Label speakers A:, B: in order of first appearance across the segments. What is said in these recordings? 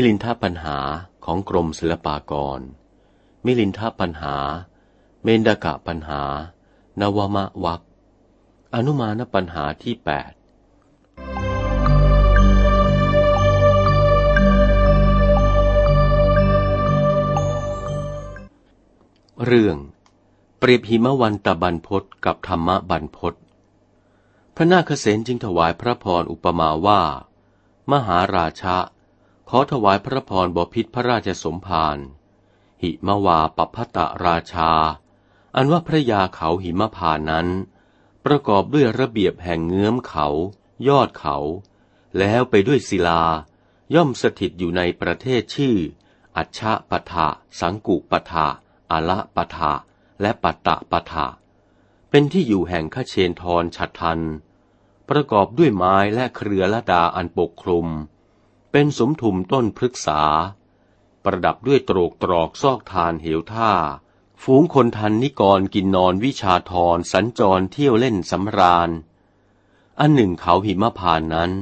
A: มิลินทปัญหาของกรมศิลปากร มิลินทปัญหา เมนดกะปัญหา นวมะวักอนุมานปัญหาที่แปดเรื่อง เปรียบหิมะวันตะบันพศกับธรรมะบันพศพระนาคเษนจึงถวายพระพรอุปมาว่า มหาราชะ ขอถวายพระพรบพิษพระราชสมภาร หิมวาปพัตราชา อันว่าพระยาเขาหิมพานนั้น ประกอบด้วยระเบียบแห่งเงื้อมเขา ยอดเขา แล้วไปด้วยศิลา ย่อมสถิตอยู่ในประเทศชื่อ อัชชะปะทะสังกุปะทะอาละปะทะและปัตตะปะทะเป็นที่อยู่แห่งขเชนทรฉัดทัน ประกอบด้วยไม้และเครือละดาอันปกคลุม เป็นสมทุมต้นพฤกษา ประดับด้วยโตรกตรอกซอกทานเหวท่า ฝูงคนทันนิกรกินนอนวิชาทรสัญจรเที่ยวเล่นสำราญ อันหนึ่งเขาหิมพานนั้น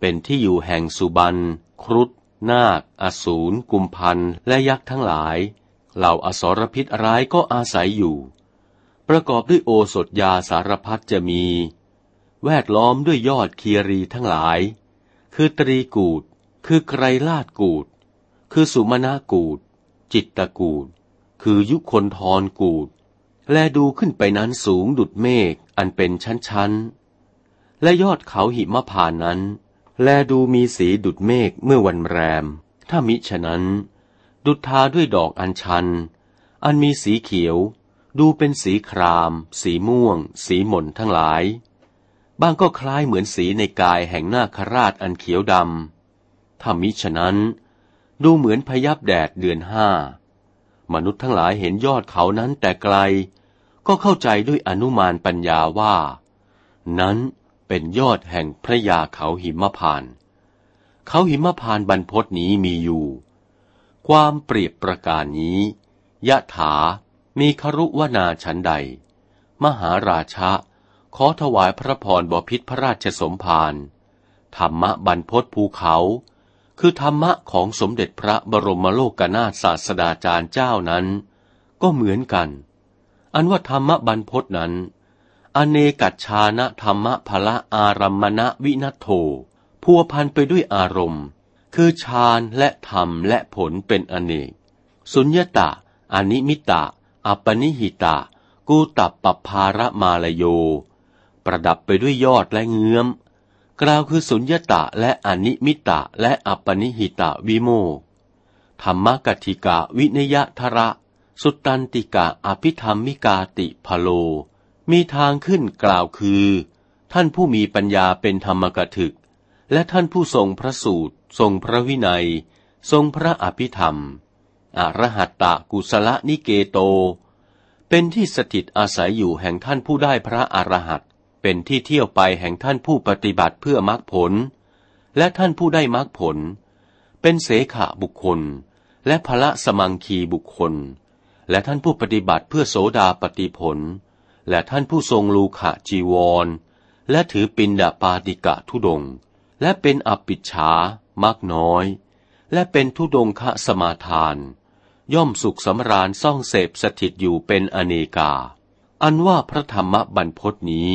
A: เป็นที่อยู่แห่งสุบัน ครุฑนาค อสูร กุมพัน และยักษ์ทั้งหลาย เหล่าอสรพิษร้ายก็อาศัยอยู่ ประกอบด้วยโอสถยาสารพัดจะมี แวดล้อมด้วยยอดเคียรีทั้งหลาย คือตรีกูด คือไกรลาดกูด คือสุมาณกูด จิตตกูด คือยุคนทรกูด แลดูขึ้นไปนั้นสูงดุดเมฆอันเป็นชั้นๆ และยอดเขาหิมพานนั้น แลดูมีสีดุดเมฆเมื่อวันแรม ถ้ามิฉะนั้น ดุดทาด้วยดอกอัญชัน อันมีสีเขียว ดูเป็นสีคราม สีม่วง สีหม่นทั้งหลาย บ้างก็คล้ายเหมือนสีในกายแห่งนาคราชอันเขียวดำ ถ้ามิฉะนั้น ดูเหมือนพยับแดดเดือนห้ามนุษย์ทั้งหลายเห็นยอดเขานั้นแต่ไกล ก็เข้าใจด้วยอนุมานปัญญาว่า นั้นเป็นยอดแห่งพระยาเขาหิมพาน เขาหิมพานบรรพศนี้มีอยู่ ความเปรียบประการนี้ยะถามีครุวนาชันใด มหาราชะ ขอถวายพระพรบพิษพระราชสมภารธรรมบรรพศภูเขา คือธรรมะของสมเด็จพระบรมโลกนาถศาสดาจารย์เจ้านั้น ก็เหมือนกัน อันว่าธรรมบรรพจนั้น อเนกัจชานะธรรมะพละอารัมมณวินัโทพัวพันไปด้วยอารมณ์ คือฌานและธรรมและผลเป็นอเนก สุญญตะอนิมิตะ อัปนิหิตะ กูตับปภาระมาลโย ประดับไปด้วยยอดและเงื้อม กล่าวคือสุญญตะและอนิมิตะและอัปนิหิตะวิโมธรรมกติกะวินยทระ สุตตันติกะอภิธรรมิกาติพโล มีทางขึ้นกล่าวคือ ท่านผู้มีปัญญาเป็นธรรมกถึก และท่านผู้ทรงพระสูตร ทรงพระวินัย ทรงพระอภิธรรม อรหัตตะกุศลนิเกโต เป็นที่สถิตอาศัยอยู่แห่งท่านผู้ได้พระอรหัต เป็นที่เที่ยวไปแห่งท่านผู้ปฏิบัติเพื่อมรรคผล และท่านผู้ได้มรรคผล เป็นเสขะบุคคล และพระสมังคีบุคคล และท่านผู้ปฏิบัติเพื่อโสดาปฏิผล และท่านผู้ทรงลูขะจีวร และถือปินดาปาติกะทุดง และเป็นอปิชามากน้อย และเป็นทุดงคะสมาทาน ย่อมสุขสำราญซ่องเสพสถิตอยู่เป็นอเนกา อันว่าพระธรรมบัรพจนี้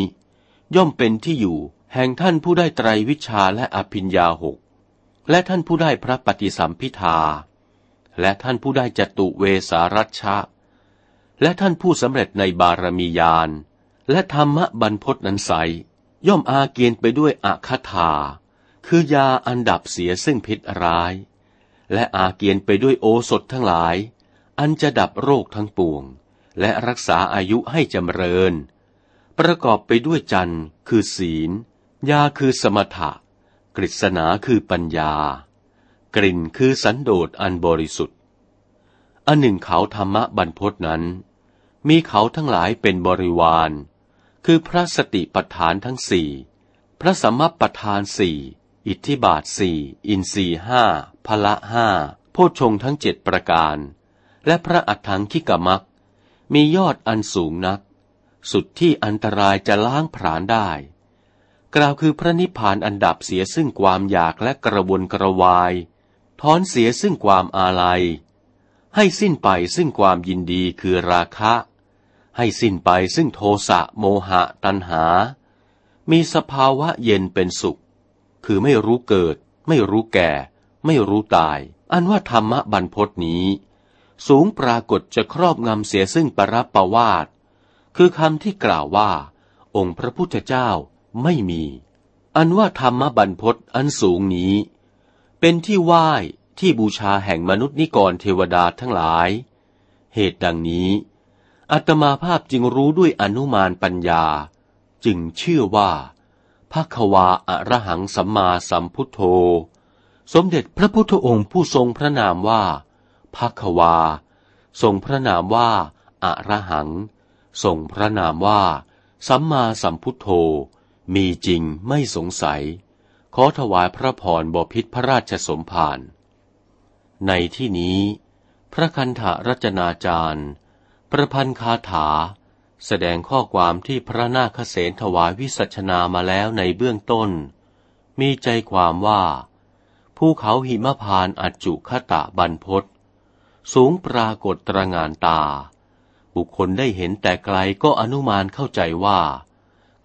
A: ย่อมเป็นที่อยู่แห่งท่านผู้ได้ไตรวิชาและอภิญญาหก และท่านผู้ได้พระปฏิสัมพิทา และท่านผู้ได้จตุเวสารัชะและท่านผู้สำเร็จในบารมียาน และธรรมบรรพจนันใสย่อมอาเกียนไปด้วยอาคาถา คือยาอันดับเสียซึ่งพิษร้าย และอาเกียนไปด้วยโอสถทั้งหลาย อันจะดับโรคทั้งปวง และรักษาอายุให้จำเริญ ประกอบไปด้วยจันทร์คือศีล ยาคือสมถะ กฤษณาคือปัญญา กลิ่นคือสันโดษอันบริสุทธิ์ อันหนึ่งเขาธรรมะบรรพจนั้น มีเขาทั้งหลายเป็นบริวาร คือพระสติปัฏฐานทั้งสี่พระสัมมาปัฏฐานสี่อิทธิบาทสี่อินทรีห้าพละห้าโพชงทั้งเจ็ดประการ และพระอัฏฐังคิกมักมียอดอันสูงนัก สุดที่อันตรายจะล้างผลาญได้ กล่าวคือพระนิพพานอันดับเสียซึ่งความอยากและกระวนกระวาย ถอนเสียซึ่งความอาลัย ให้สิ้นไปซึ่งความยินดีคือราคะ ให้สิ้นไปซึ่งโทสะโมหะตัณหา มีสภาวะเย็นเป็นสุข คือไม่รู้เกิด ไม่รู้แก่ ไม่รู้ตาย อันว่าธรรมะบรรพจนี้ สูงปรากฏจะครอบงำเสียซึ่งปรับประวาท คือคำที่กล่าวว่า องค์พระพุทธเจ้าไม่มี อันว่าธรรมบรรพศอันสูงนี้ เป็นที่ไหว้ที่บูชาแห่งมนุษย์นิกรเทวดาทั้งหลาย เหตุดังนี้อัตมาภาพจึงรู้ด้วยอนุมานปัญญา จึงเชื่อว่าภควาอรหังสัมมาสัมพุทโธ สมเด็จพระพุทธองค์ผู้ทรงพระนามว่าภควา ทรงพระนามว่าอรหัง ทรงพระนามว่า สัมมาสัมพุทโธ มีจริงไม่สงสัย ขอถวายพระพรบพิษพระราชสมภาร ในที่นี้ พระคันธรัจนาจารย์ ประพันธ์คาถา แสดงข้อความที่พระนาคเษนถวายวิสัชนามาแล้วในเบื้องต้น มีใจความว่า ภูเขาหิมพานอัจจุคตะบันพศสูงปรากฏตระงานตา บุคคลได้เห็นแต่ไกลก็อนุมานเข้าใจว่า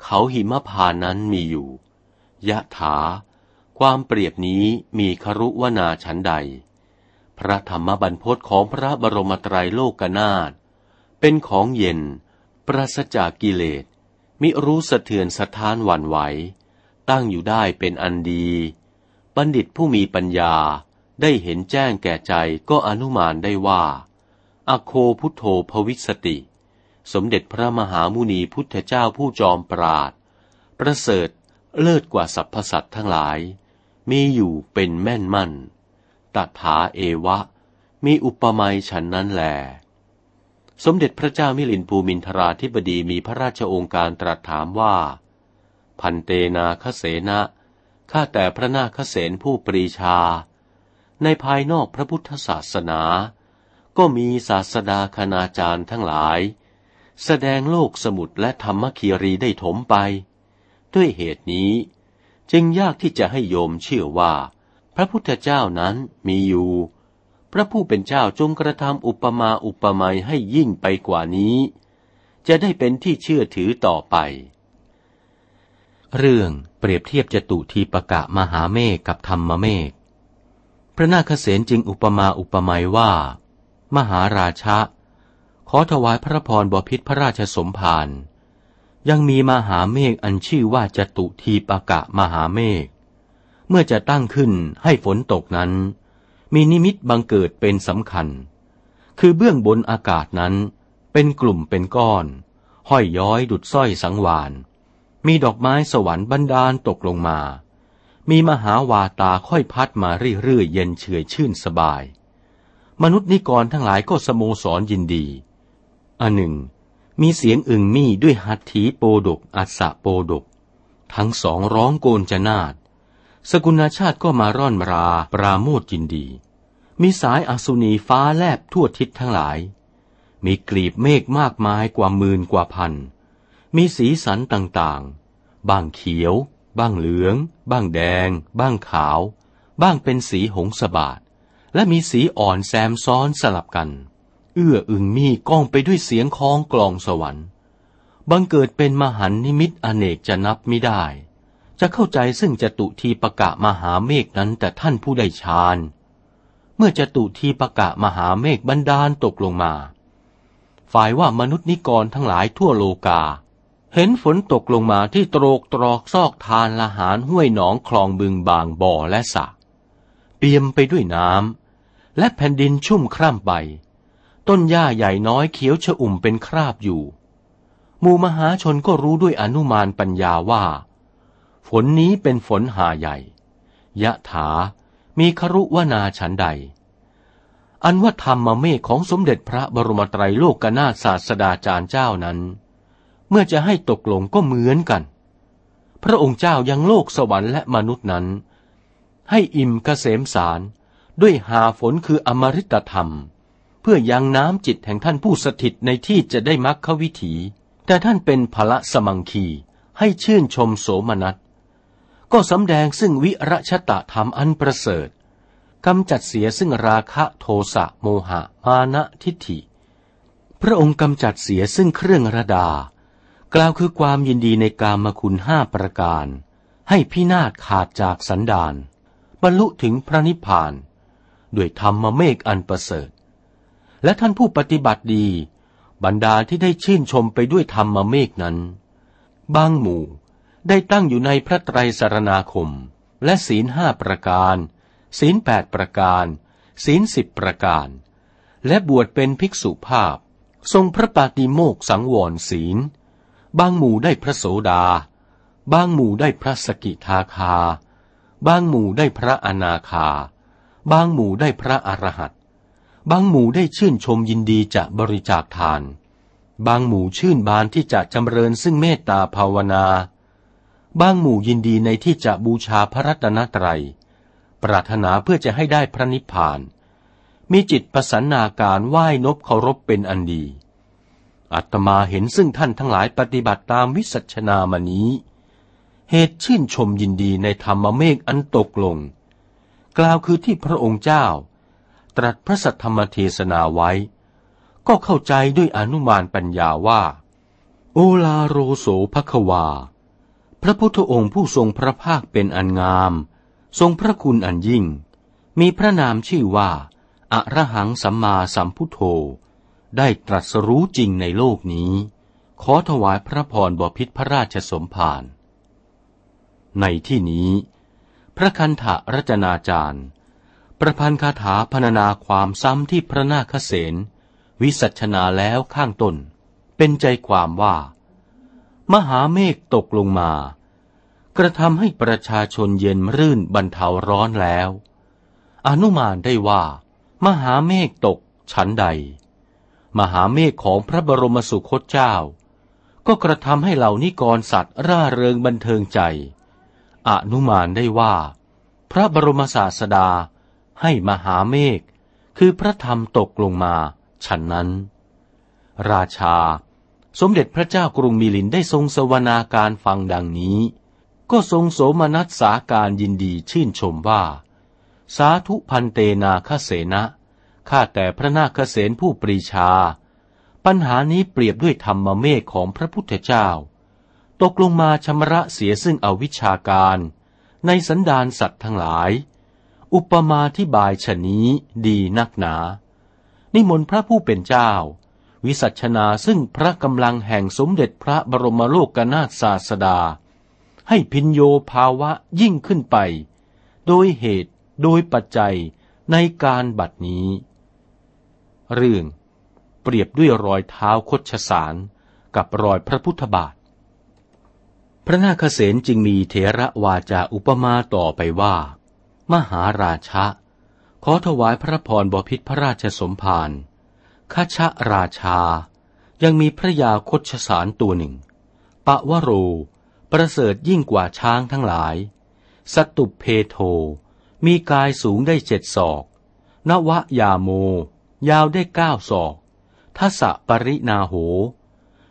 A: เขาหิมพานั้นมีอยู่ ยะถา ความเปรียบนี้มีครุวนาชั้นใด พระธรรมบัญพศของพระบรมไตรโลกนาถเป็นของเย็น ปราศจากกิเลส มิรู้สะเทือนสะท้านหวั่นไหว ตั้งอยู่ได้เป็นอันดี บัณฑิตผู้มีปัญญาได้เห็นแจ้งแก่ใจก็อนุมานได้ว่า อโคพุทโธภวิสติ สมเด็จพระมหามุนีพุทธเจ้าผู้จอมปราด ประเสริฐเลิศกว่าสรรพสัตว์ทั้งหลาย มีอยู่เป็นแม่นมั่นตถาเอวะ มีอุปมาฉันนั้นแลสมเด็จพระเจ้ามิลินภูมินทราธิบดีมีพระราชองค์การตรัสถามว่า พันเตนาคเสนะข้าแต่พระนาคเสนผู้ปรีชา ในภายนอกพระพุทธศาสนา ก็มีศาสดาคณาจารย์ทั้งหลาย แสดงโลกสมุดและธรรมคีรีได้ถมไป ด้วยเหตุนี้ จึงยากที่จะให้โยมเชื่อว่า พระพุทธเจ้านั้นมีอยู่ พระผู้เป็นเจ้าจงกระทำอุปมาอุปไมยให้ยิ่งไปกว่านี้ จะได้เป็นที่เชื่อถือต่อไป เรื่องเปรียบเทียบจตุทีปกะมหาเมฆกับธรรมเมฆพระนาคเษนจึงอุปมาอุปไมยว่า มหาราชะ ขอถวายพระพรบพิษพระราชสมภารยังมีมหาเมฆอันชื่อว่าจตุทีปะกะมหาเมฆเมื่อจะตั้งขึ้นให้ฝนตกนั้น มีนิมิตบังเกิดเป็นสำคัญ คือเบื้องบนอากาศนั้น เป็นกลุ่มเป็นก้อน ห้อยย้อยดุดสร้อยสังวาน มีดอกไม้สวรรค์บรรดาลตกลงมา มีมหาวาตาค่อยพัดมาเรื่อยๆเย็นเฉยชื่นสบาย มนุษย์นิกรทั้งหลายก็สโมสรยินดี อันหนึ่ง มีเสียงอึงมี่ด้วยหัตถีโปดกอัสะโปดก ทั้งสองร้องโกนจนาดสกุณาชาติก็มาร่อนราปราโมทยินดี มีสายอสุนีฟ้าแลบทั่วทิศทั้งหลาย มีกลีบเมฆมากมายกว่าหมื่นกว่าพัน มีสีสันต่างๆ บ้างเขียว บ้างเหลือง บ้างแดง บ้างขาว บ้างเป็นสีหงสบาด และมีสีอ่อนแซมซ้อนสลับกัน เอื้ออึงมีก้องไปด้วยเสียงคล้องกลองสวรรค์บังเกิดเป็นมหันนิมิตอเนกจะนับไม่ได้ จะเข้าใจซึ่งจตุทีปะกะมหาเมฆนั้นแต่ท่านผู้ได้ฌาน เมื่อจตุทีปะกะมหาเมฆบันดาลตกลงมา ฝ่ายว่ามนุษย์นิกรทั้งหลายทั่วโลกา เห็นฝนตกลงมาที่ตรกตรอกซอกทานละหารห้วยหนองคลองบึงบางบ่อและสระเปียมไปด้วยน้ำ และแผ่นดินชุ่มคร่ำไป ต้นหญ้าใหญ่น้อยเขียวชอุ่มเป็นคราบอยู่หมู่มหาชนก็รู้ด้วยอนุมานปัญญาว่า ฝนนี้เป็นฝนหาใหญ่ ยะถา มีครุวนาฉันใด อันว่าธรรมเมฆของสมเด็จพระบรมไตรโลกนาศาสดาจารย์เจ้านั้น เมื่อจะให้ตกลงก็เหมือนกัน พระองค์เจ้ายังโลกสวรรค์และมนุษย์นั้น ให้อิ่มกเกษมสาร ด้วยหาฝนคืออมริตธรรม เพื่อยังน้ำจิตแห่งท่านผู้สถิตในที่จะได้มรรควิถี แต่ท่านเป็นพละสมังคีให้ชื่นชมโสมนัส ก็สำแดงซึ่งวิรชตะธรรมอันประเสริฐกำจัดเสียซึ่งราคะโทสะโมหะมานะทิฏฐิ พระองค์กำจัดเสียซึ่งเครื่องระดา กล่าวคือความยินดีในกามคุณห้าประการ ให้พินาศขาดจากสันดานบรรลุถึงพระนิพพาน ด้วยธรรมเมฆอันประเสริฐ และท่านผู้ปฏิบัติดี บรรดาที่ได้ชื่นชมไปด้วยธรรมเมฆนั้น บางหมู่ได้ตั้งอยู่ในพระไตรสารณาคม และศีลห้าประการ ศีลแปดประการ ศีลสิบประการ และบวชเป็นภิกษุภาพ ทรงพระปาติโมกสังวรศีล บางหมู่ได้พระโสดา บางหมู่ได้พระสกิทาคา บางหมู่ได้พระอนาคา บางหมู่ได้พระอรหันต์บางหมู่ได้ชื่นชมยินดีจะบริจาคทาน บางหมู่ชื่นบานที่จะจำเริญซึ่งเมตตาภาวนา บางหมู่ยินดีในที่จะบูชาพระรัตนตรัย ปรารถนาเพื่อจะให้ได้พระนิพพาน มีจิตประสันนาการไหว้นบเคารพเป็นอันดี อัตมาเห็นซึ่งท่านทั้งหลายปฏิบัติตามวิสัชนามานี้ เหตุชื่นชมยินดีในธรรมเมฆอันตกลง กล่าวคือที่พระองค์เจ้า ตรัสพระสัทธรรมเทศนาไว้ ก็เข้าใจด้วยอนุมานปัญญาว่า โอลาโรโสภควา พระพุทธองค์ผู้ทรงพระภาคเป็นอันงาม ทรงพระคุณอันยิ่ง มีพระนามชื่อว่าอะระหังสัมมาสัมพุทโธ ได้ตรัสรู้จริงในโลกนี้ ขอถวายพระพรบพิษพระราชสมภารในที่นี้ พระคันธรจนาจารย์ ประพันธ์คาถาพรรณนาความซ้ำที่พระนาคเสนวิสัชนาแล้วข้างต้น เป็นใจความว่า มหาเมฆตกลงมา กระทำให้ประชาชนเย็นรื่นบรรเทาร้อนแล้ว อนุมานได้ว่า มหาเมฆตกชั้นใด มหาเมฆของพระบรมสุคตเจ้า ก็กระทำให้เหล่านิกรสัตว์ร่าเริงบันเทิงใจ อนุมานได้ว่า พระบรมศาสดาให้มหาเมฆคือพระธรรมตกลงมาฉันนั้น ราชาสมเด็จพระเจ้ากรุงมิลินได้ทรงสวนาการฟังดังนี้ ก็ทรงโสมนัสสาการยินดีชื่นชมว่า สาธุพันเตนาคเสนะข้าแต่พระนาคเสนผู้ปรีชา ปัญหานี้เปรียบด้วยธรรมเมฆของพระพุทธเจ้า ตกลงมาชำระเสียซึ่งอวิชาการ ในสันดานสัตว์ทั้งหลาย อุปมาที่บายชนี้ดีนักหนา นิมนต์พระผู้เป็นเจ้า วิสัชนาซึ่งพระกำลังแห่งสมเด็จพระบรมโลกนาถศาสดา ให้พินโยภาวะยิ่งขึ้นไป โดยเหตุโดยปัจจัยในการบัดนี้ เรื่องเปรียบด้วยรอยเท้าคดชสารกับรอยพระพุทธบาท พระนาคเษนจึงมีเถระวาจาอุปมาต่อไปว่า มหาราชะ ขอถวายพระพรบพิษพระราชสมภารคชะราชา ยังมีพระยาคชสารตัวหนึ่ง ปะวโร ประเสริฐยิ่งกว่าช้างทั้งหลาย สตุปเพโท มีกายสูงได้เจ็ดศอก นวะยาโม ยาวได้เก้าศอกทัศปรินาโห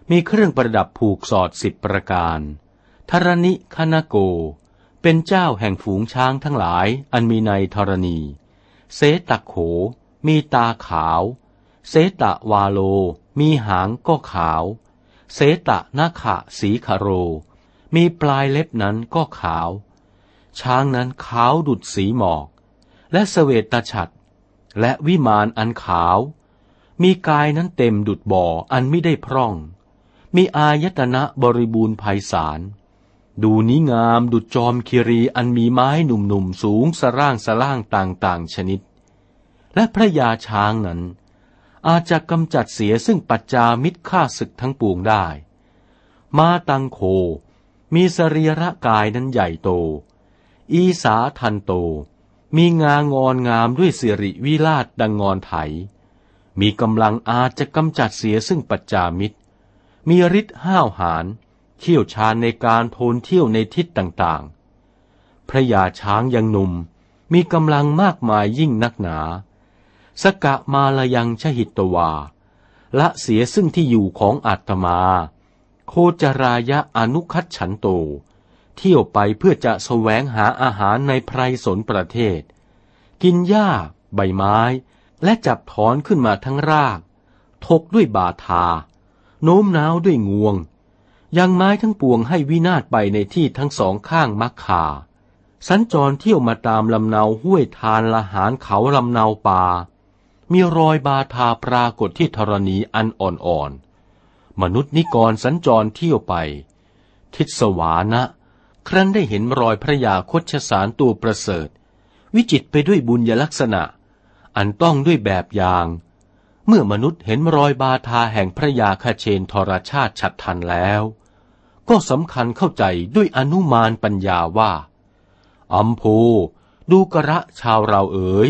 A: มีเครื่องประดับผูกสอดสิบประการ ธรณิคณโก เป็นเจ้าแห่งฝูงช้างทั้งหลายอันมีในธรณี เสตโข มีตาขาว เสตะวาโล มีหางก็ขาว เสตะนาขะสีคโร มีปลายเล็บนั้นก็ขาว ช้างนั้นขาวดุดสีหมอก และเสวตฉัตรและวิมานอันขาว มีกายนั้นเต็มดุดบ่ออันไม่ได้พร่อง มีอายตนะบริบูรณ์ภัยสาร ดูนี้งามดุดจอมคิรีอันมีไม้หนุ่มๆสูงสร่างสล่างต่างๆชนิด และพระยาช้างนั้น อาจจะกำจัดเสียซึ่งปัจจามิตรฆ่าศึกทั้งปวงได้ มาตังโค มีสรีระกายนั้นใหญ่โต อีสาทันโต มีงางอนงามด้วยสิริวิลาศดังงอนไถ มีกำลังอาจจะกำจัดเสียซึ่งปัจจามิตร มีฤทธิ์ห้าวหาญ เขี่ยวชาญในการโพนเที่ยวในทิศต่างๆ พระยาช้างยังหนุ่มมีกำลังมากมายยิ่งนักหนา สกะมาลยังชหิตวา ละเสียซึ่งที่อยู่ของอาตมา โคจรายะอนุคัตฉันโต เที่ยวไปเพื่อจะแสวงหาอาหารในไพรสนประเทศ
B: กินหญ้า ใบไม้ และจับถอนขึ้นมาทั้งราก ทกด้วยบาทา โน้มน้าวด้วยงวง ยังไม้ทั้งปวงให้วินาศไปในที่ทั้งสองข้างมักคาสัญจรเที่ยวมาตามลำเนาห้วยทานละหารเขาลำเนาป่า มีรอยบาทาปรากฏที่ธรณีอันอ่อนๆ มนุษย์นิกรสัญจรเที่ยวไป ทิศสวานะ ครั้นได้เห็นรอยพระยาคชสารตัวประเสริฐ วิจิตไปด้วยบุญยลักษณะ อันต้องด้วยแบบอย่าง เมื่อมนุษย์เห็นรอยบาทาแห่งพระยาคเชนทรชาติฉัดทันแล้ว ก็สำคัญเข้าใจด้วยอนุมานปัญญาว่าอัมโพดูกระชาวเราเอ๋ย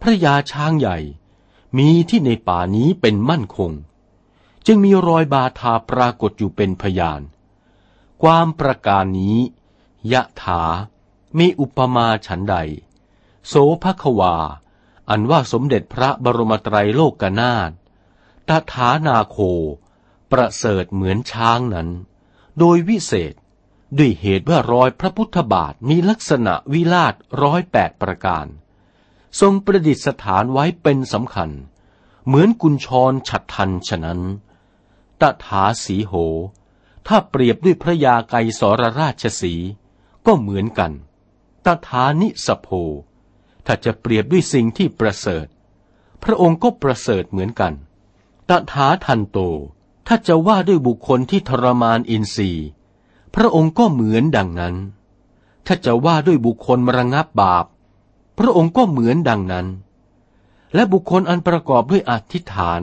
B: พระยาช้างใหญ่มีที่ในป่านี้เป็นมั่นคง จึงมีรอยบาทาปรากฏอยู่เป็นพยาน ความประการนี้ ยะถามีอุปมาฉันใด โสภควา อันว่าสมเด็จพระบรมไตรโลกนาถตถานาโค ประเสริฐเหมือนช้างนั้น โดยวิเศษ ด้วยเหตุว่ารอยพระพุทธบาทมีลักษณะวิลาศร้อยแปดประการ ทรงประดิษฐานไว้เป็นสำคัญ เหมือนกุญชรฉัดทันฉะนั้นตถาสีโห ถ้าเปรียบด้วยพระยาไกสรราชสีก็เหมือนกันตถานิสโพถ้าจะเปรียบด้วยสิ่งที่ประเสริฐ พระองค์ก็ประเสริฐเหมือนกันตถาทันโต ถ้าจะว่าด้วยบุคคลที่ทรมานอินทรีย์ พระองค์ก็เหมือนดังนั้น ถ้าจะว่าด้วยบุคคลมระงับบาป พระองค์ก็เหมือนดังนั้น และบุคคลอันประกอบด้วยอธิษฐาน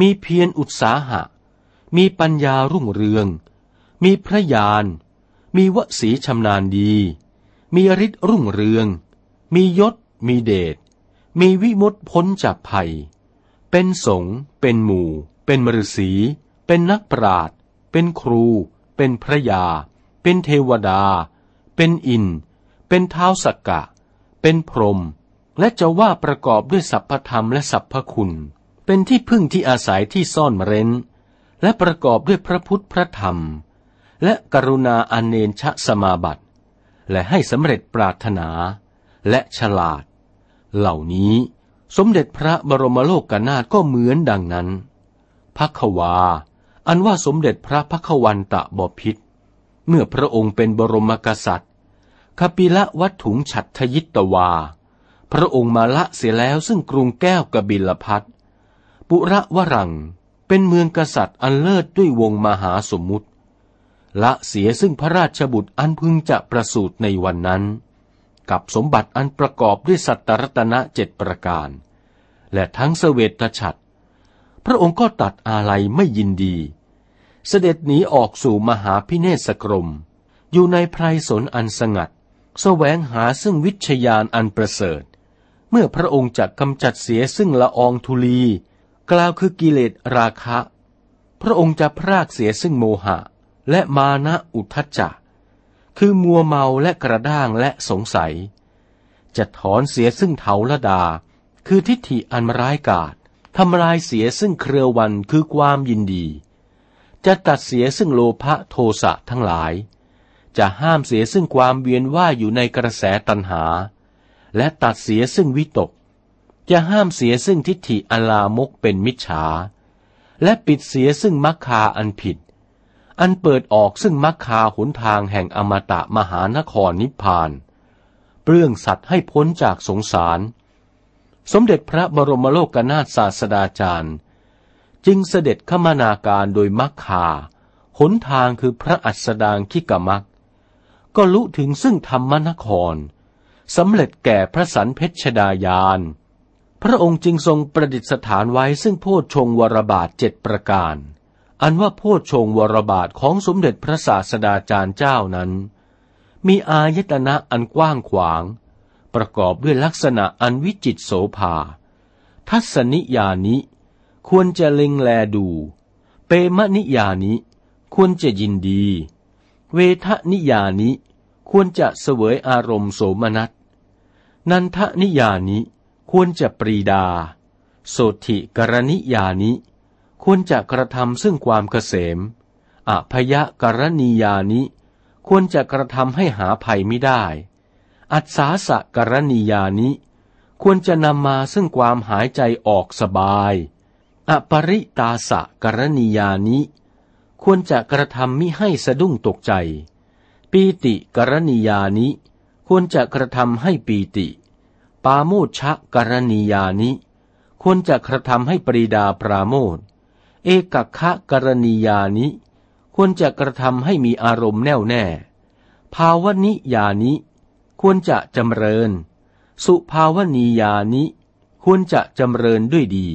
B: มีเพียรอุตสาหะ มีปัญญารุ่งเรือง มีพระญาณ มีวสีชำนาญดี มีฤทธิ์รุ่งเรือง มียศ มีเดช มีวิมุตพ้นจากภัย เป็นสง เป็นหมู่ เป็นมฤษี เป็นนักปราดเป็นครู เป็นพระยา เป็นเทวดา เป็นอิน เป็นเท้าสักกะ เป็นพรหมและจะว่าประกอบด้วยสัพพธรรมและสัพพคุณ เป็นที่พึ่งที่อาศัยที่ซ่อนเร้น และประกอบด้วยพระพุทธพระธรรม และกรุณาอันเนชะสมาบัติ และให้สำเร็จปรารถนา และฉลาด เหล่านี้สมเด็จพระบรมโลกกนาถก็เหมือนดังนั้น พักวา อันว่าสมเด็จพระพักวันตะบพิษเมื่อพระองค์เป็นบรมกษัตริย์คปิละวัตถุงฉัตทยิตวา พระองค์มาละเสียแล้วซึ่งกรุงแก้วกบิลพัทปุระวรังเป็นเมืองกษัตริย์อันเลิศด้วยวงมหาสมมุติ ละเสียซึ่งพระราชบุตรอันพึงจะประสูติในวันนั้น กับสมบัติอันประกอบด้วยสัตตรัตนะเจ็ดประการ และทั้งเสวตฉัตร พระองค์ก็ตัดอาลัยไม่ยินดี เสด็จหนีออกสู่มหาพิเนศกรม อยู่ในไพรสนอันสงัดสแสวงหาซึ่งวิชยานอันประเสริฐ เมื่อพระองค์จะกำจัดเสียซึ่งละอองทุลี กล่าวคือกิเลสราคะ พระองค์จะพรากเสียซึ่งโมหะ และมานะอุทจจะ คือมัวเมาและกระด้างและสงสัย จะถอนเสียซึ่งเถาละดา คือทิฏฐิอันร้ายกาจ ทำลายเสียซึ่งเครือวันคือความยินดี จะตัดเสียซึ่งโลภะโทสะทั้งหลาย จะห้ามเสียซึ่งความเวียนว่าอยู่ในกระแสตัณหา และตัดเสียซึ่งวิตก จะห้ามเสียซึ่งทิฏฐิอลามกเป็นมิจฉา และปิดเสียซึ่งมัคคาอันผิด อันเปิดออกซึ่งมัคคาหนทางแห่งอมตะมหานครนิพพานเปลื้องสัตว์ให้พ้นจากสงสาร สมเด็จพระบรมโลกนาถศาสดาจารย์ จึงเสด็จขมานาการโดยมักคาหนทางคือพระอัสดางคิกมัก ก็ลุถึงซึ่งธรรมนครสำเร็จแก่พระสันเพชรดายาน พระองค์จึงทรงประดิษฐานไว้ซึ่งโพชฌงวรบาทเจ็ดประการ อันว่าโพชฌงวรบาทของสมเด็จพระศาสดาจารย์เจ้านั้น มีอายตนะอันกว้างขวาง ประกอบด้วยลักษณะอันวิจิตโสภา ทัศนิยานิ ควรจะเล็งแลดู เปมนิยานิ ควรจะยินดี เวทนิยานิ ควรจะเสวยอารมณ์โสมนัส นันทนิยานิ ควรจะปรีดา โสธิกรณิยานิ ควรจะกระทำซึ่งความเกษมอภยกรณียานิ ควรจะกระทำให้หาภัยไม่ได้ อัศาสกรณียานิควรจะนำมาซึ่งความหายใจออกสบาย อปริตาสะกรณียานิ ควรจะกระทำมิให้สะดุ้งตกใจ ปีติกรณียานิ ควรจะกระทำให้ปีติ ปาโมชะกรณียานิ ควรจะกระทำให้ปรีดาปราโมทเอกคะกรณียานิ ควรจะกระทำให้มีอารมณ์แน่วแน่ ภาวนิยานิ ควรจะจำเริญ สุภาวนียานิ ควรจะจำเริญด้วยดี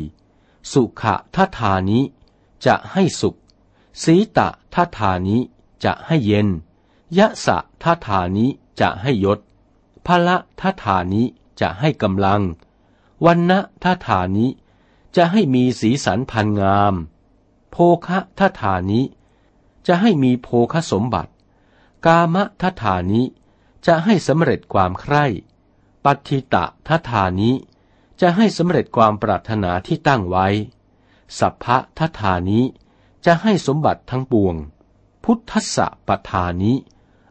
B: สุขะทัฐานิ จะให้สุข สีตะทัฐานิจะให้เย็น ยะสะทัฐานิจะให้ยศพละทัฐานิจะให้กำลัง วันณะทัฐานิจะให้มีสีสันพันงาม โภคะทัฐานิจะให้มีโภคสมบัติ กามทัฐานิ จะให้สำเร็จความใคร่ปัติตะทัฐานิ จะให้สำเร็จความปรารถนาที่ตั้งไว้ สัพพะทัฐานิ จะให้สมบัติทั้งปวง พุทธสะปทานิ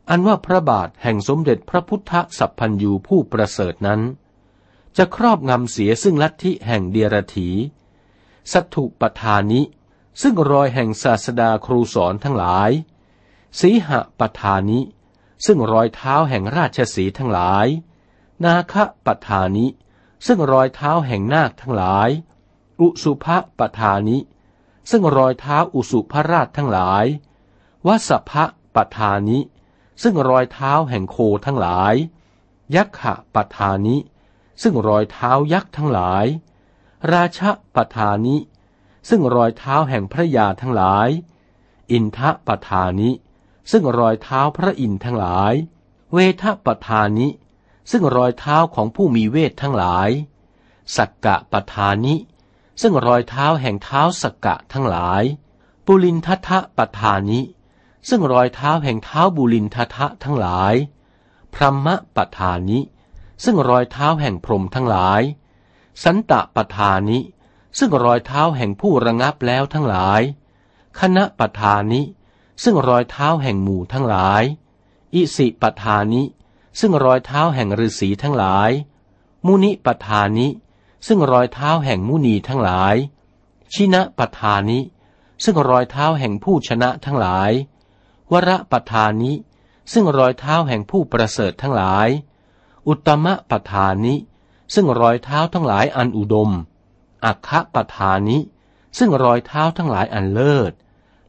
B: อันว่าพระบาทแห่งสมเด็จพระพุทธสัพพัญยูผู้ประเสริฐนั้น จะครอบงำเสียซึ่งลัทธิแห่งเดียรถี สัตถุปทานิ ซึ่งรอยแห่งศาสดาครูสอนทั้งหลาย สีหะปทานิ ซึ่งรอยเท้าแห่งราชสีทั้งหลาย นาคะปทานิ ซึ่งรอยเท้าแห่งนาคทั้งหลาย อุสุภปทานิ ซึ่งรอยเท้าอุสุภราชทั้งหลาย วัสภะปทานิ ซึ่งรอยเท้าแห่งโคทั้งหลาย ยักขะปทานิ ซึ่งรอยเท้ายักษ์ทั้งหลาย ราชปทานิ ซึ่งรอยเท้าแห่งพระยาทั้งหลาย อินทะปทานิ ซึ่งรอยเท้าพระอินทร์ทั้งหลาย เวทปทานิ ซึ่งรอยเท้าของผู้มีเวททั้งหลาย สักกะปทานิ ซึ่งรอยเท้าแห่งเท้าสักกะทั้งหลาย ปุลินทัทะปทานิ ซึ่งรอยเท้าแห่งเท้าบุลินทัทะทั้งหลาย พรหมปทานิ ซึ่งรอยเท้าแห่งพรหมทั้งหลาย สันตะปทานิ ซึ่งรอยเท้าแห่งผู้ระงับแล้วทั้งหลาย คณะปทานิ ซึ่งรอยเท้าแห่งหมู่ทั้งหลาย อิสิปทานิ ซึ่งรอยเท้าแห่งฤาษีทั้งหลาย มุนิปทานิ ซึ่งรอยเท้าแห่งมุนีทั้งหลาย ชินะปทานิ ซึ่งรอยเท้าแห่งผู้ชนะทั้งหลาย วระปทานิ ซึ่งรอยเท้าแห่งผู้ประเสริฐทั้งหลาย อุตมะปทานิ ซึ่งรอยเท้าทั้งหลายอันอุดม อัคคะปทานิ ซึ่งรอยเท้าทั้งหลายอันเลิศ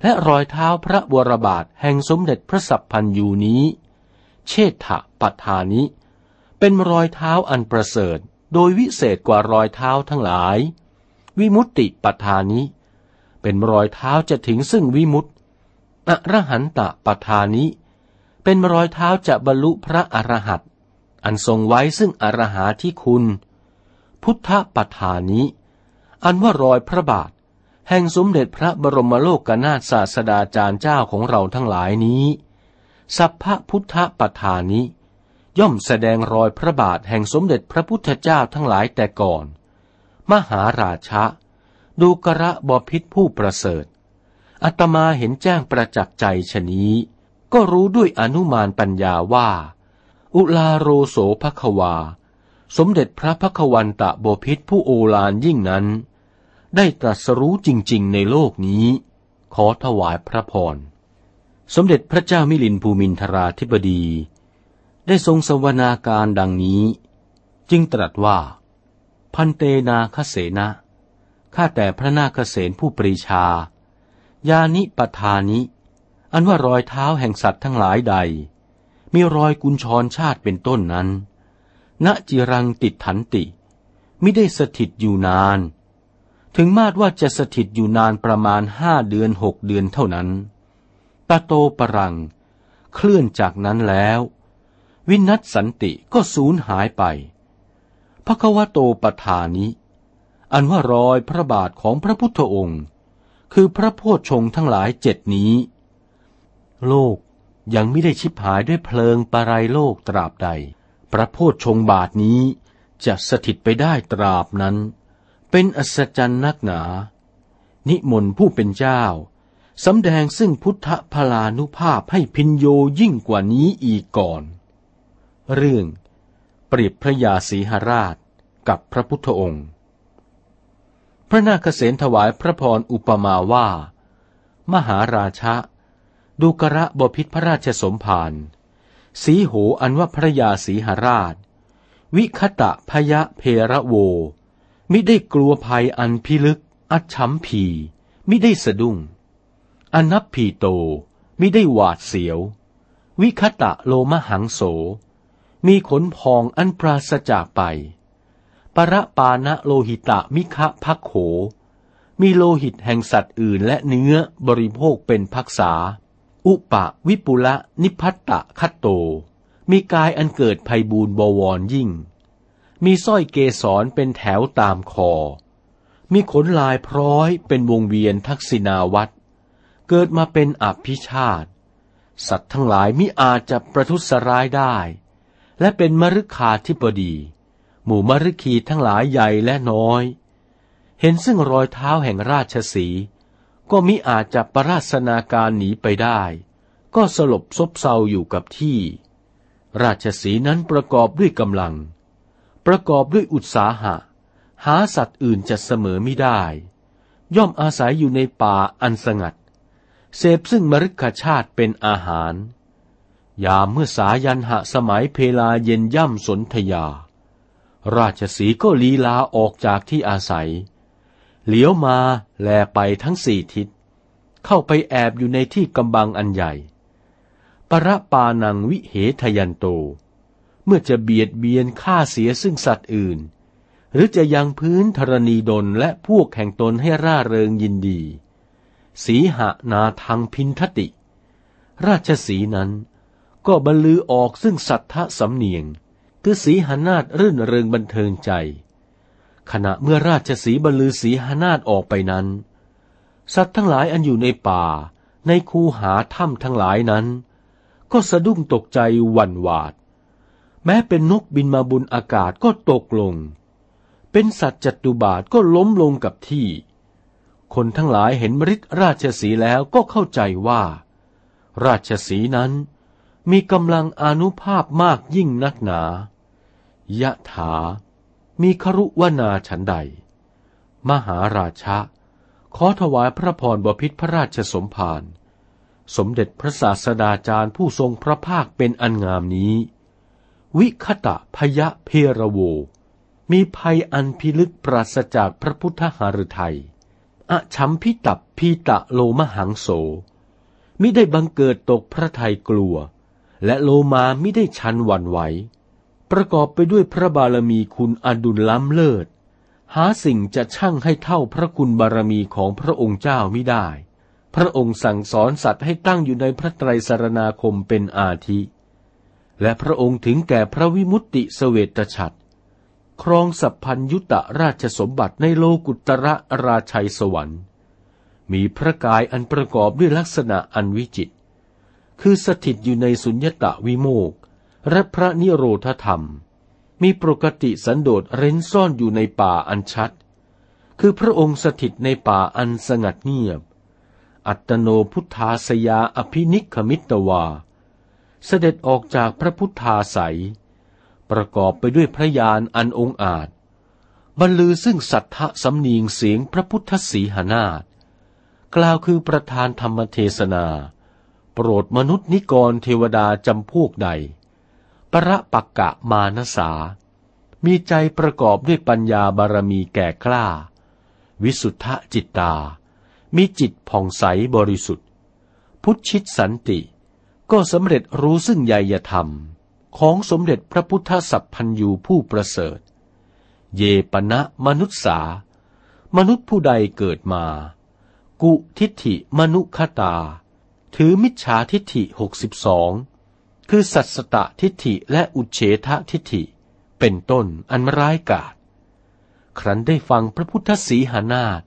B: และรอยเท้าพระบวรบาทแห่งสมเด็จพระสัพพันยูนี้ เชษฐะปทานิ เป็นรอยเท้าอันประเสริฐ โดยวิเศษกว่ารอยเท้าทั้งหลาย วิมุตติปทานิ เป็นรอยเท้าจะถึงซึ่งวิมุตติอรหันตะปทานิ เป็นรอยเท้าจะบรรลุพระอรหัตอันทรงไว้ซึ่งอรหาที่คุณ พุทธปทานิ อันว่ารอยพระบาท แห่งสมเด็จพระบรมโลกนาถศาสดาจารย์เจ้าของเราทั้งหลายนี้ สัพพพุทธปทานิ ย่อมแสดงรอยพระบาทแห่งสมเด็จพระพุทธเจ้าทั้งหลายแต่ก่อน มหาราชะ ดูกระบพิษผู้ประเสริฐอัตมาเห็นแจ้งประจักษ์ใจชนี้ ก็รู้ด้วยอนุมานปัญญาว่า อุลาโรโสภควา สมเด็จพระพควันตะบพิษผู้โอฬารยิ่งนั้น ได้ตรัสรู้จริง ๆ ในโลกนี้ ขอถวายพระพร สมเด็จพระเจ้ามิลินภูมินทราธิบดี ได้ทรงสวนาการดังนี้ จึงตรัสว่า พันเตนาคเสนะข้าแต่พระนาคเสนผู้ปรีชา ยานิปทานิ อันว่ารอยเท้าแห่งสัตว์ทั้งหลายใด มีรอยกุญชรชาติเป็นต้นนั้น ณจิรังติดถันติ ไม่ได้สถิตอยู่นาน ถึงมาดว่าจะสถิตอยู่นานประมาณห้าเดือนหกเดือนเท่านั้น ตาโตปรัง เคลื่อนจากนั้นแล้ว วินัสสันติก็สูญหายไป พระควโตปทานิ อันว่ารอยพระบาทของพระพุทธองค์ คือพระโพชฌงทั้งหลายเจ็ดนี้ โลกยังไม่ได้ชิบหายด้วยเพลิงปรายโลกตราบใด พระโพชฌงบาทนี้จะสถิตไปได้ตราบนั้น เป็นอัศจรรย์นักหนา นิมนต์ผู้เป็นเจ้าสำแดงซึ่งพุทธพลานุภาพให้พินโยยิ่งกว่านี้อีกก่อน เรื่อง เปรียบพระยาศรีหราชกับพระพุทธองค์ พระนาคเษนถวายพระพรอุปมาว่า มหาราชะดูกระบพิษพระราชสมภารสีโหอันว่าพระยาศรีหราช วิคตะพยะเพระโว มิได้กลัวภัยอันพิลึก อัจฉมผีมิได้สะดุ้งอนับผีโตมิได้หวาดเสียว วิคตะโลมหังโส มีขนพองอันปราศจากไป ประปานะโลหิตะมิคะพักโข มีโลหิตแห่งสัตว์อื่นและเนื้อบริโภคเป็นพักษา อุปะวิปุละนิพัตตะคัตโต มีกายอันเกิดภัยบูนบวรยิ่ง มีสร้อยเกสรเป็นแถวตามคอ มีขนลายพร้อยเป็นวงเวียนทักษิณาวัตเกิดมาเป็นอภิชาติสัตว์ทั้งหลายมิอาจจะประทุษร้ายได้ และเป็นมฤคาธิปดี หมู่มฤคีทั้งหลายใหญ่และน้อย เห็นซึ่งรอยเท้าแห่งราชสี ก็มิอาจจะประราชนาการหนีไปได้ ก็สลบซบเซาอยู่กับที่ ราชสีนั้นประกอบด้วยกำลัง ประกอบด้วยอุตสาหะ หาสัตว์อื่นจะเสมอไม่ได้ ย่อมอาศัยอยู่ในป่าอันสงัด เสพซึ่งมฤคชาติเป็นอาหาร ยามเมื่อสายันหะสมัยเพลาเย็นย่ำสนธยา ราชสีก็ลีลาออกจากที่อาศัย เหลียวมาแลไปทั้งสี่ทิศ เข้าไปแอบอยู่ในที่กำบังอันใหญ่ ประปานังวิเหทยันโต เมื่อจะเบียดเบียนฆ่าเสียซึ่งสัตว์อื่น หรือจะยังพื้นธรณีดนและพวกแห่งตนให้ร่าเริงยินดี สีหะนาทังพินทติ ราชสีนั้นก็บรรลือออกซึ่งสัทธะสำเนียง คือสีหานาฏรื่นเริงบันเทิงใจ ขณะเมื่อราชสีบรรลือสีหานาฏออกไปนั้น สัตว์ทั้งหลายอันอยู่ในป่า ในคูหาถ้ำทั้งหลายนั้น ก็สะดุ้งตกใจวันหวาด แม้เป็นนกบินมาบนอากาศก็ตกลง เป็นสัตว์จัตุบาทก็ล้มลงกับที่ คนทั้งหลายเห็นมริษราชสีแล้วก็เข้าใจว่า ราชสีนั้นมีกำลังอนุภาพมากยิ่งนักหนายะถา มีครุวนาฉันใด มหาราชะ ขอถวายพระพรบพิษพระราชสมภารสมเด็จพระศาสดาจารย์ผู้ทรงพระภาคเป็นอันงามนี้ วิคตะพยะเพระโว มีภัยอันพิลึกปราศจากพระพุทธหฤทัยอชัมพิตับพีตะโลมหังโส มิได้บังเกิดตกพระทัยกลัว และโลมามิได้ชันหวั่นไหว ประกอบไปด้วยพระบารมีคุณอดุลล้ำเลิศ หาสิ่งจะช่างให้เท่าพระคุณบารมีของพระองค์เจ้าไม่ได้ พระองค์สั่งสอนสัตว์ให้ตั้งอยู่ในพระไตรสรณาคมเป็นอาทิ และพระองค์ถึงแก่พระวิมุตติสเวตฉัตรครองสัพพัญยุตราชสมบัติในโลกุตระราชัยสวรรค์ มีพระกายอันประกอบด้วยลักษณะอันวิจิต คือสถิตอยู่ในสุญญตาวิโมกและพระนิโรธธรรม มีปกติสันโดษเร้นซ่อนอยู่ในป่าอันชัด คือพระองค์สถิตในป่าอันสงัดเงียบ อัตโนพุทธาสยาอภินิคมิตวา เสด็จออกจากพระพุทธาใสประกอบไปด้วยพระยานอันองอาจบรรลือซึ่งสัทธสำเนียงเสียงพระพุทธสีหนาฏกล่าวคือประธานธรรมเทศนา โปรดมนุษย์นิกรเทวดาจำพวกใด ประปักกะมานสา มีใจประกอบด้วยปัญญาบารมีแก่กล้า วิสุทธะจิตตา มีจิตผ่องใสบริสุทธิ์ พุทธชิตสันติ ก็สำเร็จรู้ซึ่งใยยธรรมของสมเด็จพระพุทธสัพพันยูผู้ประเสริฐ เยปณะมนุษสา มนุษย์ผู้ใดเกิดมา กุทิฏฐิมนุคตา ถือมิจฉาทิฏฐิหกสิบสองคือสัตสตทิฏฐิและอุเฉททิฏฐิ เป็นต้นอันร้ายกาจครั้นได้ฟังพระพุทธสีหานาฏ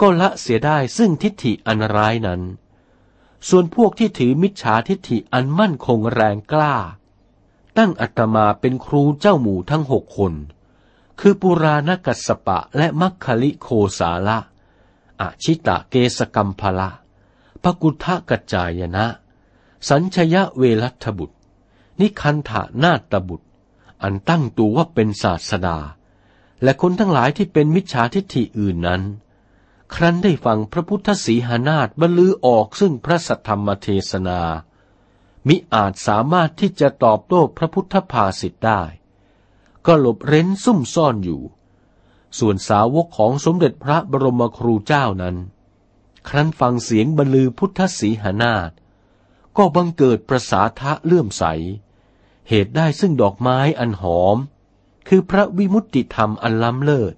B: ก็ละเสียได้ซึ่งทิฏฐิอันร้ายนั้น ส่วนพวกที่ถือมิจฉาทิฏฐิอันมั่นคงแรงกล้า ตั้งอัตมาเป็นครูเจ้าหมู่ทั้งหกคน คือปุราณกัสปะและมัคคลิโคสาละอาชิตะเกสกัมพละปกุทะกัจจายนะ สัญชยะเวรัตบุตร นิคันธานาตบุตรออันตั้งตัวว่าเป็นศาสดา และคนทั้งหลายที่เป็นมิจฉาทิฏฐิอื่นนั้น ครั้นได้ฟังพระพุทธสีหานาฏบรรลือออกซึ่งพระสัทธรรมเทศนา มิอาจสามารถที่จะตอบโต้พระพุทธภาษิตได้ ก็หลบเร้นซุ่มซ่อนอยู่ ส่วนสาวกของสมเด็จพระบรมครูเจ้านั้น ครั้นฟังเสียงบรรลือพุทธสีหานาฏก็บังเกิดประสาทะเลื่อมใส เหตุได้ซึ่งดอกไม้อันหอม คือพระวิมุตติธรรมอันล้ำเลิศ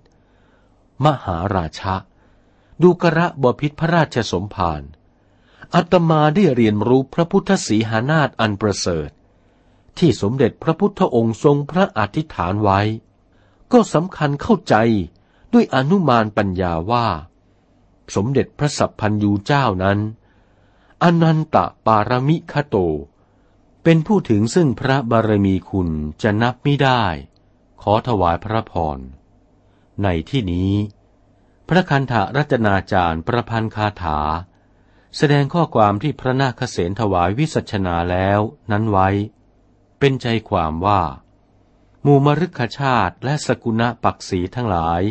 B: มหาราชะ ดูกระบพิษพระราชสมภารอัตมาได้เรียนรู้พระพุทธสีหานาฏอันประเสริฐ ที่สมเด็จพระพุทธองค์ทรงพระอธิษฐานไว้ ก็สำคัญเข้าใจด้วยอนุมานปัญญาว่า สมเด็จพระสัพพันยูเจ้านั้น อนันตปารมิคโต เป็นผู้ถึงซึ่งพระบารมีคุณจะนับไม่ได้ ขอถวายพระพร ในที่นี้ พระคันธรัตนาจารย์ประพันธ์คาถา แสดงข้อความที่พระนาคเษนถวายวิสัชนาแล้วนั้นไว้ เป็นใจความว่ามูมรุกชาติและสกุณะปักษีทั้งหลาย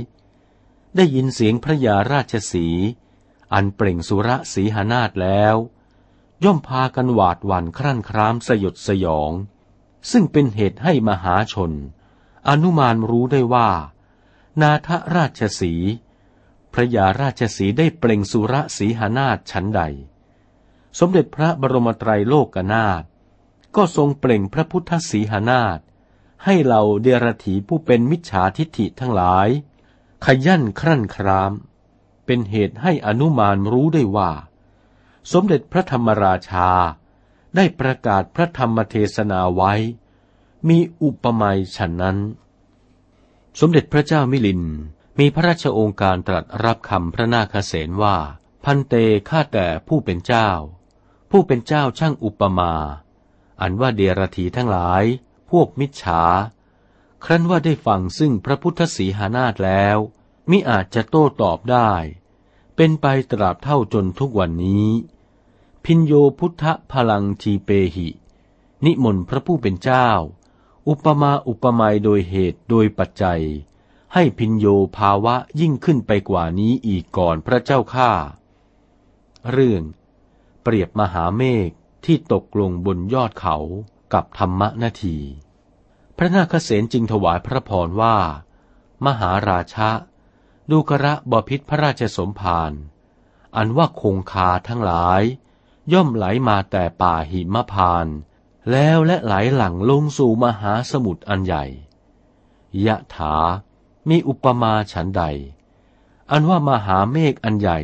B: ได้ยินเสียงพระยาราชสี อันเปล่งสุระสีหานาฏแล้ว ย่อมพากันหวาดหวั่นครั่นครามสยดสยอง ซึ่งเป็นเหตุให้มหาชน อนุมานรู้ได้ว่า นาทราชสี พระยาราชสีได้เปล่งสุระสีหานาฏชั้นใด สมเด็จพระบรมไตรโลกนาถก็ทรงเปล่งพระพุทธสีหานาฏให้เราเดรถีผู้เป็นมิจฉาทิฏฐิทั้งหลาย ขยันครั่นคราม เป็นเหตุให้อนุมานรู้ได้ว่า สมเด็จพระธรรมราชาได้ประกาศพระธรรมเทศนาไว้ มีอุปมาฉันนั้น สมเด็จพระเจ้ามิลิน มีพระราชองค์การตรัสรับคำพระนาคเษนว่า พันเตข้าแต่ผู้เป็นเจ้า ผู้เป็นเจ้าช่างอุปมา อันว่าเดรธีทั้งหลาย พวกมิจฉา ครั้นว่าได้ฟังซึ่งพระพุทธสีหานาฏแล้ว มิอาจจะโต้ตอบได้ เป็นไปตราบเท่าจนทุกวันนี้ พินโยพุทธพลังทีเปหิ นิมนต์พระผู้เป็นเจ้า อุปมาอุปไมยโดยเหตุโดยปัจจัย ให้พินโยภาวะยิ่งขึ้นไปกว่านี้อีกก่อนพระเจ้าข้าเรื่อง เปรียบมหาเมฆที่ตกลงบนยอดเขากับธรรมนาที พระนาคเษนจึงถวายพระพรว่า มหาราชะดูกระบพิษพระราชสมภารอันว่าคงคาทั้งหลาย ย่อมไหลมาแต่ป่าหิมพานแล้วและไหลหลังลงสู่มหาสมุทรอันใหญ่ยะถา มีอุปมาฉันใด อันว่ามหาเมฆอันใหญ่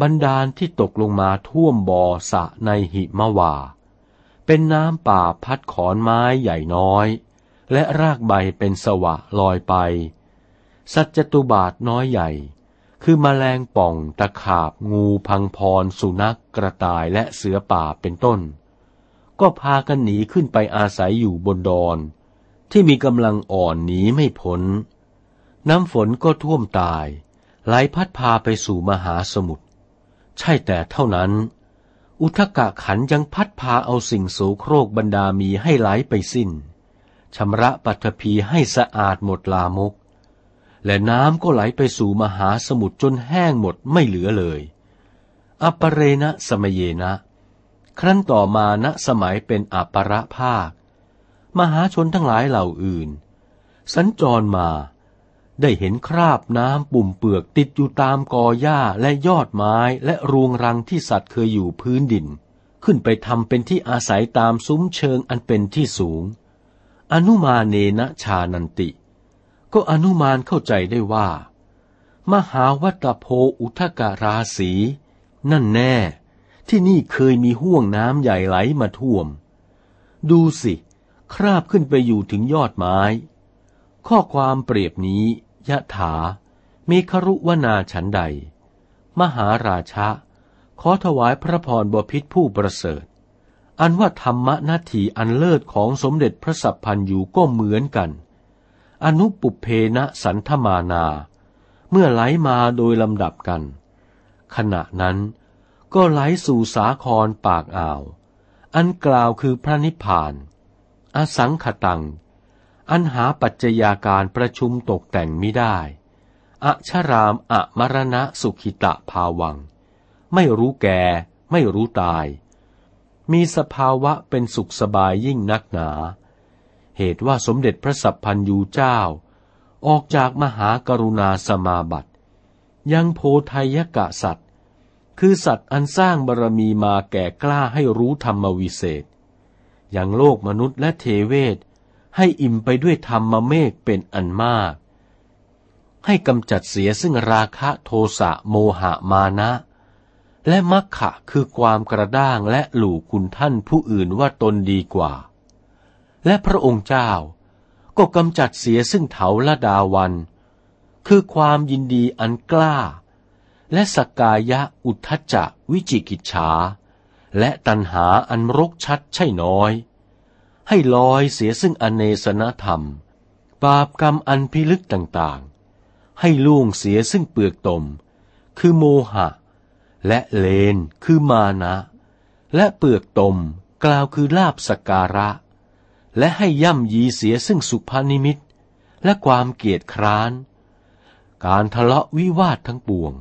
B: บรรดาลที่ตกลงมาท่วมบ่อสะในหิมะวา เป็นน้ำป่าพัดขอนไม้ใหญ่น้อย และรากใบเป็นสวะลอยไป สัจจตุบาทน้อยใหญ่ คือมแมลงป่องตะขาบงูพังพรสุนัขกระต่ายและเสือป่าเป็นต้น ก็พากันหนีขึ้นไปอาศัยอยู่บนดอน ที่มีกำลังอ่อนหนีไม่พ้น น้ำฝนก็ท่วมตาย ไหลพัดพาไปสู่มหาสมุทร ใช่แต่เท่านั้น อุทกะขันยังพัดพาเอาสิ่งโสโครกบรรดามีให้ไหลไปสิ้น ชำระปัทภีให้สะอาดหมดลามก และน้ำก็ไหลไปสู่มหาสมุทรจนแห้งหมดไม่เหลือเลย อปเรณะสมเยนะ ครั้นต่อมาณสมัยเป็นอปรภาค มหาชนทั้งหลายเหล่าอื่น สัญจรมา ได้เห็นคราบน้ำปุ่มเปลือกติดอยู่ตามกอหญ้าและยอดไม้และรวงรังที่สัตว์เคยอยู่พื้นดิน ขึ้นไปทำเป็นที่อาศัยตามซุ้มเชิงอันเป็นที่สูง อนุมาเนนะชานันติ ก็อนุมานเข้าใจได้ว่า มหาวัตโพอุทกราศีนั่นแน่ ที่นี่เคยมีห่วงน้ำใหญ่ไหลมาท่วม ดูสิ คราบขึ้นไปอยู่ถึงยอดไม้ ข้อความเปรียบนี้ ยะถา มีครุวนาฉันใด มหาราชะ ขอถวายพระพรบพิษผู้ประเสริฐ อันว่าธรรมนาทีอันเลิศของสมเด็จพระสัพพันยูก็เหมือนกัน อนุปุเพนะสันธมานา เมื่อไหลมาโดยลำดับกัน ขณะนั้นก็ไหลสู่สาครปากอ่าว อันกล่าวคือพระนิพพาน อสังขตัง อันหาปัจจัยาการประชุมตกแต่งไม่ได้อะชรามอะมรณะสุขิตะภาวัง ไม่รู้แก่ไม่รู้ตาย มีสภาวะเป็นสุขสบายยิ่งนักหนา เหตุว่าสมเด็จพระสัพพันยูเจ้า ออกจากมหากรุณาสมาบัติ ยังโพทายกะสัตว์ คือสัตว์อันสร้างบารมีมาแก่กล้าให้รู้ธรรมวิเศษยังโลกมนุษย์และเทเวศ ให้อิ่มไปด้วยธรรมเมฆเป็นอันมาก ให้กำจัดเสียซึ่งราคะโทสะโมหะมานะ และมัคคะคือความกระด้างและหลู่คุณท่านผู้อื่นว่าตนดีกว่า และพระองค์เจ้าก็กำจัดเสียซึ่งเถาละดาวัน คือความยินดีอันกล้า และสกายะอุทธจะวิจิกิจฉาและตัณหาอันรกชัดใช่น้อย ให้ลอยเสียซึ่งอเนสนธรรม บาปกรรมอันพิลึกต่างๆ ให้ล่วงเสียซึ่งเปลือกตม คือโมหะ และเลนคือมานะ และเปลือกตมกล่าวคือลาบสการะ และให้ย่ำยีเสียซึ่งสุภานิมิต และความเกียดคร้าน การทะเลาะวิวาททั้งปวง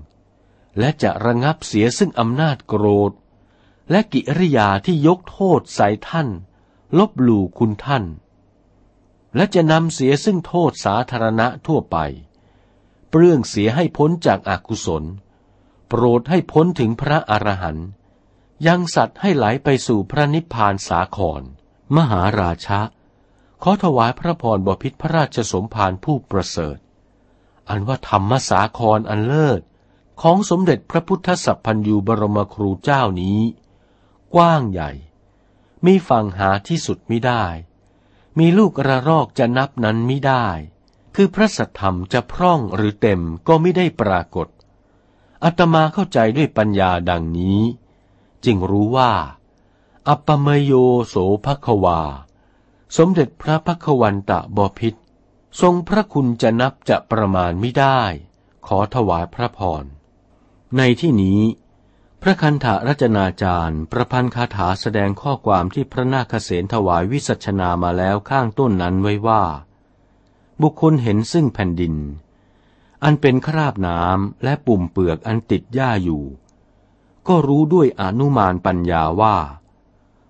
B: และจะระงับเสียซึ่งอำนาจโกรธ และกิริยาที่ยกโทษใส่ท่าน ลบหลู่คุณท่าน และจะนำเสียซึ่งโทษสาธารณะทั่วไป เปลื้องเสียให้พ้นจากอากุศล โปรดให้พ้นถึงพระอรหันต์ยังสัตว์ให้ไหลไปสู่พระนิพพานสาคร มหาราชะ ขอถวายพระพรบพิษพระราชสมภารผู้ประเสริฐ อันว่าธรรมสาครอันเลิศของสมเด็จพระพุทธสัพพันยูบรมครูเจ้านี้ กว้างใหญ่ มีฝั่งหาที่สุดไม่ได้ มีลูกระรอกจะนับนั้นไม่ได้ คือพระสัทธรรมจะพร่องหรือเต็มก็ไม่ได้ปรากฏอัตมาเข้าใจด้วยปัญญาดังนี้ จึงรู้ว่า อัปปมโยโสภควา สมเด็จพระพักวันตะบพิษทรงพระคุณจะนับจะประมาณไม่ได้ ขอถวายพระพร ในที่นี้ พระคันธารัจนาจารย์ ประพันธ์คาถาแสดงข้อความที่พระนาคเษนถวายวิสัชนามาแล้วข้างต้นนั้นไว้ว่า บุคคลเห็นซึ่งแผ่นดิน อันเป็นคราบน้ำและปุ่มเปลือกอันติดหญ้าอยู่ ก็รู้ด้วยอนุมานปัญญาว่า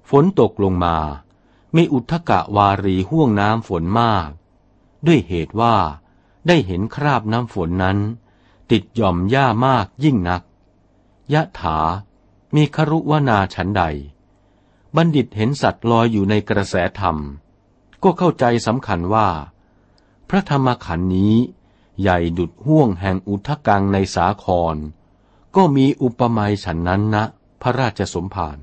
B: ฝนตกลงมา มีอุทกะวารีห่วงน้ำฝนมาก ด้วยเหตุว่าได้เห็นคราบน้ำฝนนั้น ติดหย่อมหญ้ามากยิ่งนัก ยะถา มีครุวนาฉันใด บัณฑิตเห็นสัตว์ลอยอยู่ในกระแสธรรม ก็เข้าใจสำคัญว่า พระธรรมขันธ์นี้ ใหญ่ดุดห่วงแห่งอุทกังในสาคร ก็มีอุปมาฉันนั้นนะ พระราชสมภาร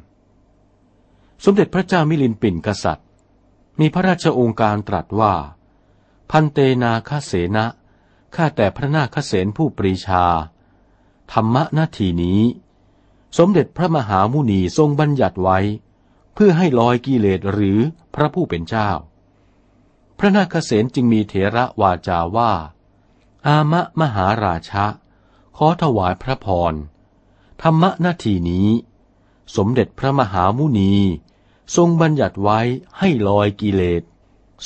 B: สมเด็จพระเจ้ามิลินปินกษัตริย์ มีพระราชองค์การตรัสว่า พันเตนาคเสนะข้าแต่พระนาคเสนผู้ปรีชา ธรรมะนาทีนี้ สมเด็จพระมหามุนีทรงบัญญัติไว้ เพื่อให้ลอยกิเลสหรือพระผู้เป็นเจ้า พระนาคเษนจึงมีเถระวาจาว่า อามะมหาราชะ ขอถวายพระพร ธรรมะนาทีนี้ สมเด็จพระมหามุนีทรงบัญญัติไว้ให้ลอยกิเลส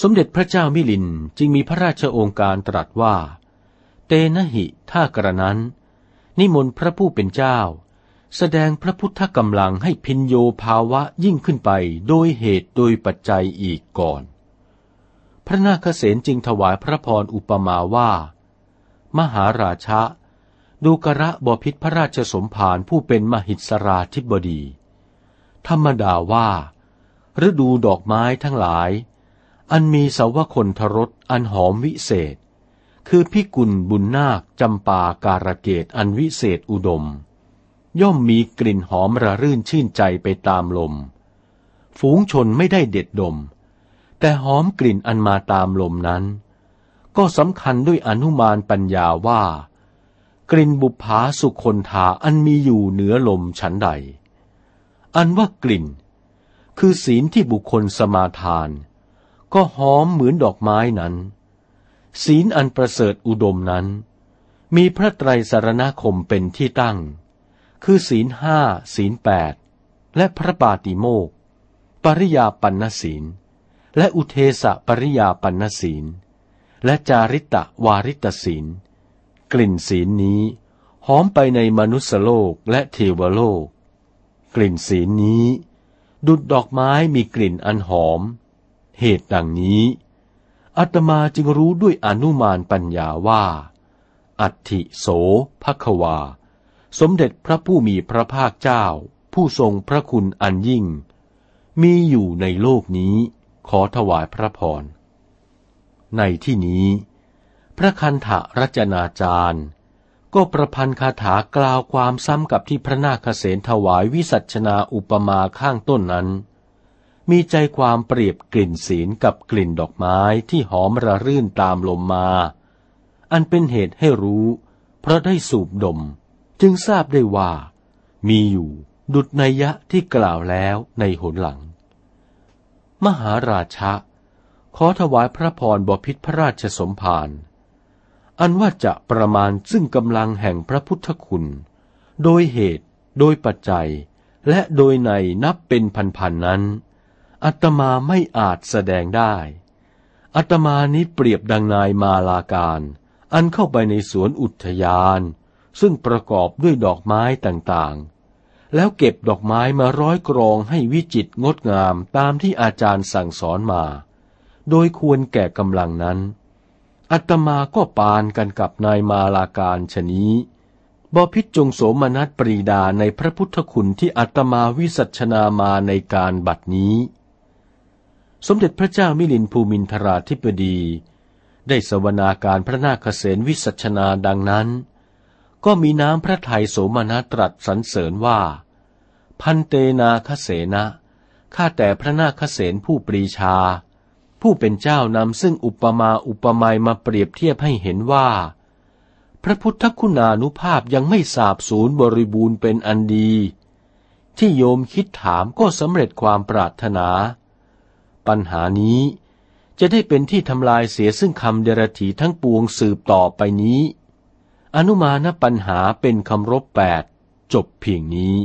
B: สมเด็จพระเจ้ามิลินจึงมีพระราชโองการตรัสว่า เตนะหิ ถ้ากระนั้น นิมนต์พระผู้เป็นเจ้า แสดงพระพุทธกำลังให้พินโยภาวะยิ่งขึ้นไปโดยเหตุโดยปัจจัยอีกก่อน พระนาคเษนจึงถวายพระพรอุปมาว่า มหาราชะดูกระบพิษพระราชสมภารผู้เป็นมหิสราธิบดี ธรรมดาว่า ฤดูดอกไม้ทั้งหลาย อันมีสาวคนทรสอันหอมวิเศษ คือพิกุลบุญนาคจำปาการะเกตอันวิเศษอุดม ย่อมมีกลิ่นหอมระรื่นชื่นใจไปตามลม ฝูงชนไม่ได้เด็ดดม แต่หอมกลิ่นอันมาตามลมนั้น ก็สำคัญด้วยอนุมานปัญญาว่า กลิ่นบุภาสุคนทาอันมีอยู่เหนือลมฉันใด อันว่ากลิ่น คือศีลที่บุคคลสมาทาน ก็หอมเหมือนดอกไม้นั้น ศีลอันประเสริฐอุดมนั้น มีพระไตรสารณคมเป็นที่ตั้ง คือศีลห้าศีลแปดและพระปาติโมกปริยาปันนศีล และอุเทสะปริยาปันศีล และจาริตะวาริตศีล กลิ่นศีลนี้หอมไปในมนุสโลกและเทวโลก กลิ่นศีลนี้ ดุดดอกไม้มีกลิ่นอันหอม เหตุดังนี้ อาตมาจึงรู้ด้วยอนุมานปัญญาว่า อัติโสภควา สมเด็จพระผู้มีพระภาคเจ้า ผู้ทรงพระคุณอันยิ่ง มีอยู่ในโลกนี้ขอถวายพระพร ในที่นี้ พระคันธรัจนาจารย์ ก็ประพันธ์คาถากล่าวความซ้ำกับที่พระนาคเษนถวายวิสัชนาอุปมาข้างต้นนั้น มีใจความเปรียบกลิ่นศีลกับกลิ่นดอกไม้ที่หอมระรื่นตามลมมา อันเป็นเหตุให้รู้ เพราะได้สูบดม จึงทราบได้ว่า มีอยู่ดุจนัยยะที่กล่าวแล้วในหนหลัง มหาราชะ ขอถวายพระพรบพิษพระราชสมภารอันว่าจะประมาณซึ่งกำลังแห่งพระพุทธคุณ โดยเหตุ โดยปัจจัย และโดยในนับเป็นพันๆนั้น อัตมาไม่อาจแสดงได้ อัตมานี้เปรียบดังนายมาลาการ อันเข้าไปในสวนอุทยาน ซึ่งประกอบด้วยดอกไม้ต่างๆ แล้วเก็บดอกไม้มาร้อยกรองให้วิจิตงดงามตามที่อาจารย์สั่งสอนมา โดยควรแก่กำลังนั้น อัตมาก็ปานกันกับนายมาลาการชนี้ บพิษจงโสมนัสปรีดาในพระพุทธคุณที่อัตมาวิสัชนามาในการบัดนี้ สมเด็จพระเจ้ามิลินภูมินทราธิปดี ได้สวนาการพระนาคเษนวิสัชนาดังนั้น ก็มีน้ำพระทัยโสมนัสตรัสสรรเสริญว่า พันเตนาคเสนะข้าแต่พระนาคเษนผู้ปรีชา ผู้เป็นเจ้านำซึ่งอุปมาอุปไมยมาเปรียบเทียบให้เห็นว่า พระพุทธคุณานุภาพยังไม่สาบสูญบริบูรณ์เป็นอันดี ที่โยมคิดถามก็สำเร็จความปรารถนา ปัญหานี้ จะได้เป็นที่ทำลายเสียซึ่งคำเดรถีทั้งปวงสืบต่อไปนี้ อนุมานปัญหาเป็นคำรบแปดจบเพียงนี้